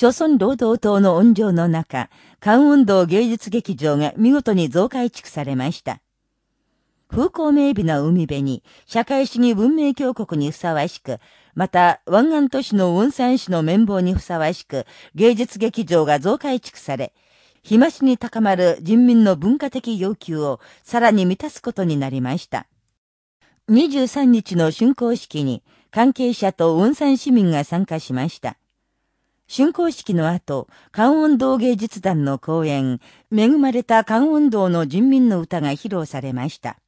朝鮮労働党の温情の中、関運動芸術劇場が見事に増改築されました。風光明媚な海辺に、社会主義文明強国にふさわしく、また、湾岸都市の雲山市の綿棒にふさわしく、芸術劇場が増改築され、日増しに高まる人民の文化的要求をさらに満たすことになりました。23日の竣工式に関係者と雲山市民が参加しました。竣工式の後、関音道芸術団の公演、恵まれた関音道の人民の歌が披露されました。